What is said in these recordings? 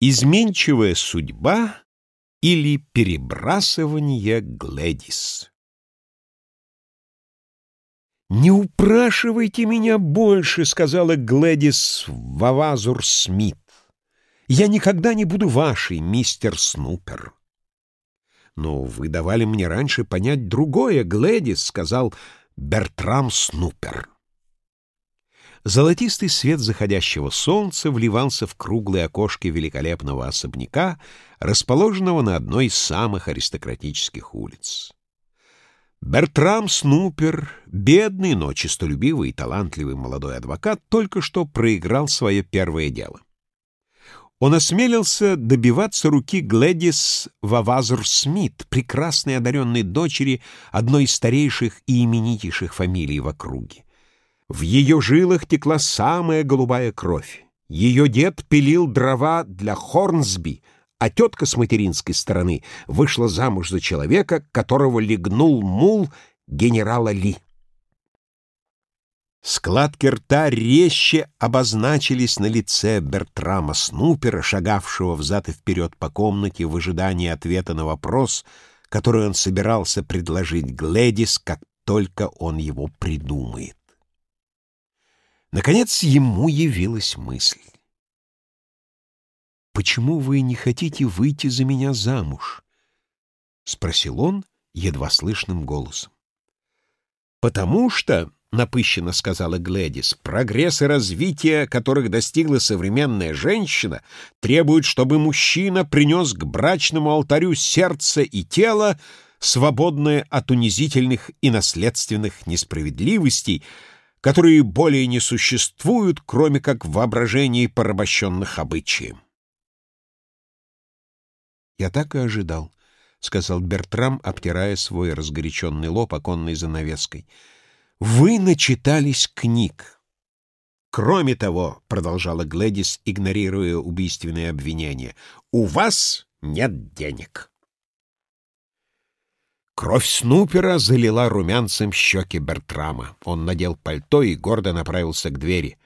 Изменчивая судьба или перебрасывание Глэдис. «Не упрашивайте меня больше», — сказала Глэдис Вавазур Смит. «Я никогда не буду вашей, мистер Снупер». «Но вы давали мне раньше понять другое, Глэдис», — сказал Бертрам Снупер. Золотистый свет заходящего солнца вливался в круглые окошки великолепного особняка, расположенного на одной из самых аристократических улиц. Бертрам Снупер, бедный, но честолюбивый и талантливый молодой адвокат, только что проиграл свое первое дело. Он осмелился добиваться руки Глэдис Вавазур Смит, прекрасной одаренной дочери одной из старейших и именитейших фамилий в округе. В ее жилах текла самая голубая кровь. Ее дед пилил дрова для Хорнсби, а тетка с материнской стороны вышла замуж за человека, которого легнул мул генерала Ли. Складки рта резче обозначились на лице Бертрама Снупера, шагавшего взад и вперед по комнате в ожидании ответа на вопрос, который он собирался предложить Глэдис, как только он его придумает. Наконец ему явилась мысль. «Почему вы не хотите выйти за меня замуж?» — спросил он едва слышным голосом. «Потому что, — напыщенно сказала Глэдис, — прогресс и развитие, которых достигла современная женщина, требуют, чтобы мужчина принес к брачному алтарю сердце и тело, свободное от унизительных и наследственных несправедливостей, которые более не существуют, кроме как в воображении порабощенных обычаем. «Я так и ожидал», — сказал Бертрам, обтирая свой разгоряченный лоб оконной занавеской. «Вы начитались книг». «Кроме того», — продолжала Глэдис, игнорируя убийственные обвинения, — «у вас нет денег». Кровь Снупера залила румянцем щеки Бертрама. Он надел пальто и гордо направился к двери.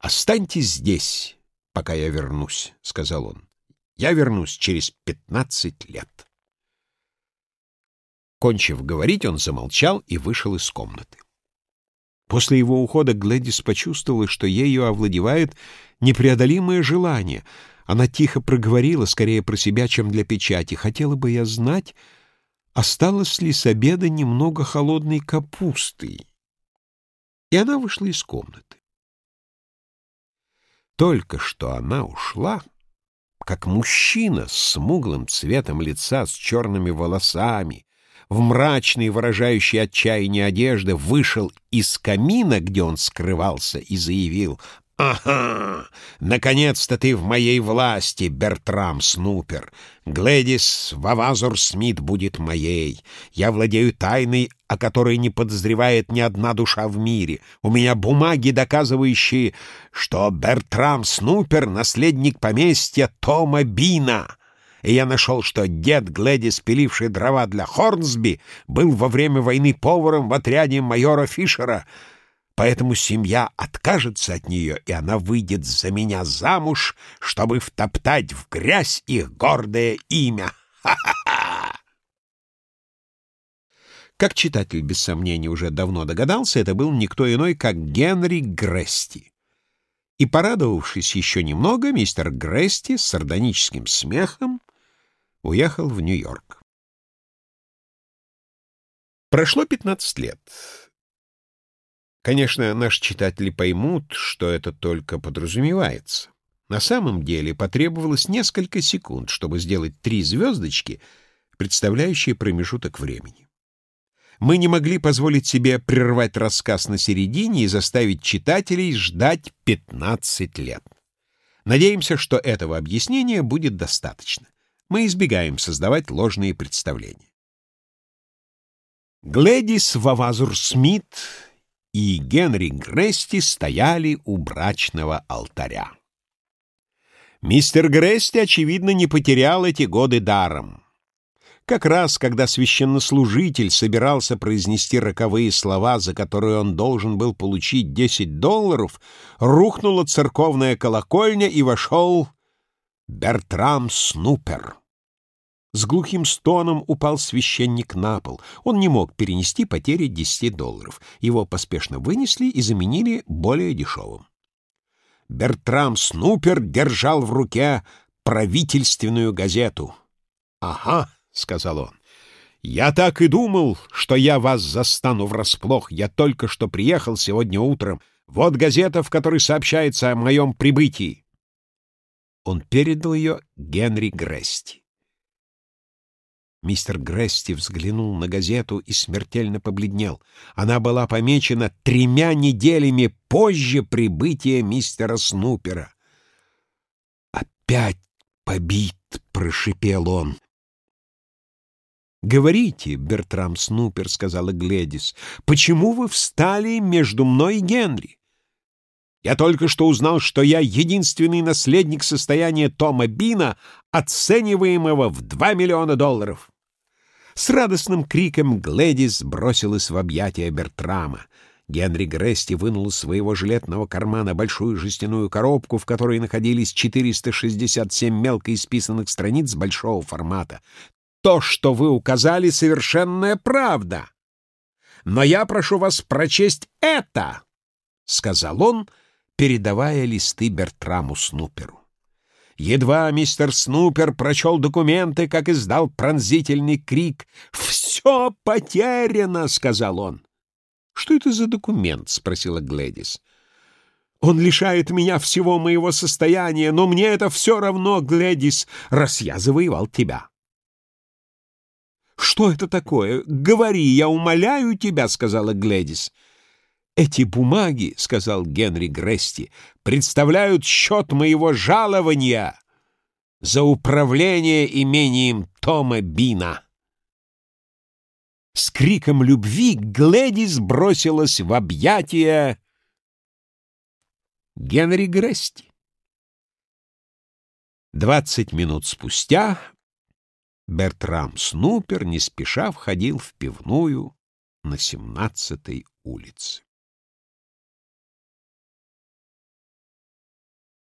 «Останьтесь здесь, пока я вернусь», — сказал он. «Я вернусь через пятнадцать лет». Кончив говорить, он замолчал и вышел из комнаты. После его ухода Глэдис почувствовала, что ею овладевает непреодолимое желание. Она тихо проговорила, скорее про себя, чем для печати. «Хотела бы я знать...» осталось ли с обеда немного холодной капусты. И она вышла из комнаты. Только что она ушла, как мужчина с смуглым цветом лица, с черными волосами, в мрачной, выражающей отчаяние одежды, вышел из камина, где он скрывался, и заявил «Ага! Наконец-то ты в моей власти, Бертрам Снупер! Глэдис Вавазур Смит будет моей! Я владею тайной, о которой не подозревает ни одна душа в мире. У меня бумаги, доказывающие, что Бертрам Снупер — наследник поместья Тома Бина!» и я нашел, что дед Глэдис, пиливший дрова для Хорнсби, был во время войны поваром в отряде майора Фишера — Поэтому семья откажется от нее, и она выйдет за меня замуж, чтобы втоптать в грязь их гордое имя. Ха-ха-ха! Как читатель, без сомнения, уже давно догадался, это был никто иной, как Генри Грести. И, порадовавшись еще немного, мистер Грести с сардоническим смехом уехал в Нью-Йорк. Прошло пятнадцать лет. Конечно, наши читатели поймут, что это только подразумевается. На самом деле потребовалось несколько секунд, чтобы сделать три звездочки, представляющие промежуток времени. Мы не могли позволить себе прервать рассказ на середине и заставить читателей ждать 15 лет. Надеемся, что этого объяснения будет достаточно. Мы избегаем создавать ложные представления. Глэдис Вавазур Смит и Генри Грести стояли у брачного алтаря. Мистер Грести, очевидно, не потерял эти годы даром. Как раз, когда священнослужитель собирался произнести роковые слова, за которые он должен был получить 10 долларов, рухнула церковная колокольня и вошел Бертрам Снупер. С глухим стоном упал священник на пол. Он не мог перенести потери 10 долларов. Его поспешно вынесли и заменили более дешевым. Бертрам Снупер держал в руке правительственную газету. «Ага», — сказал он, — «я так и думал, что я вас застану врасплох. Я только что приехал сегодня утром. Вот газета, в которой сообщается о моем прибытии». Он передал ее Генри Грести. Мистер Грести взглянул на газету и смертельно побледнел. Она была помечена тремя неделями позже прибытия мистера Снупера. «Опять побит!» — прошипел он. «Говорите, Бертрам Снупер», — сказала Гледис, — «почему вы встали между мной и Генри? Я только что узнал, что я единственный наследник состояния Тома Бина, оцениваемого в два миллиона долларов». С радостным криком Гледис бросилась в объятия Бертрама. Генри Грести вынул из своего жилетного кармана большую жестяную коробку, в которой находились 467 мелко исписанных страниц большого формата. «То, что вы указали, совершенная правда. Но я прошу вас прочесть это!» — сказал он, передавая листы Бертраму Снуперу. Едва мистер Снупер прочел документы, как издал пронзительный крик. «Все потеряно!» — сказал он. «Что это за документ?» — спросила Глэдис. «Он лишает меня всего моего состояния, но мне это все равно, Глэдис, раз я завоевал тебя». «Что это такое? Говори, я умоляю тебя», — сказала Глэдис. «Эти бумаги, — сказал Генри Грести, — представляют счет моего жалования за управление имением Тома Бина». С криком любви Глэдис бросилась в объятия Генри Грести. Двадцать минут спустя Бертрам Снупер не спеша входил в пивную на семнадцатой улице.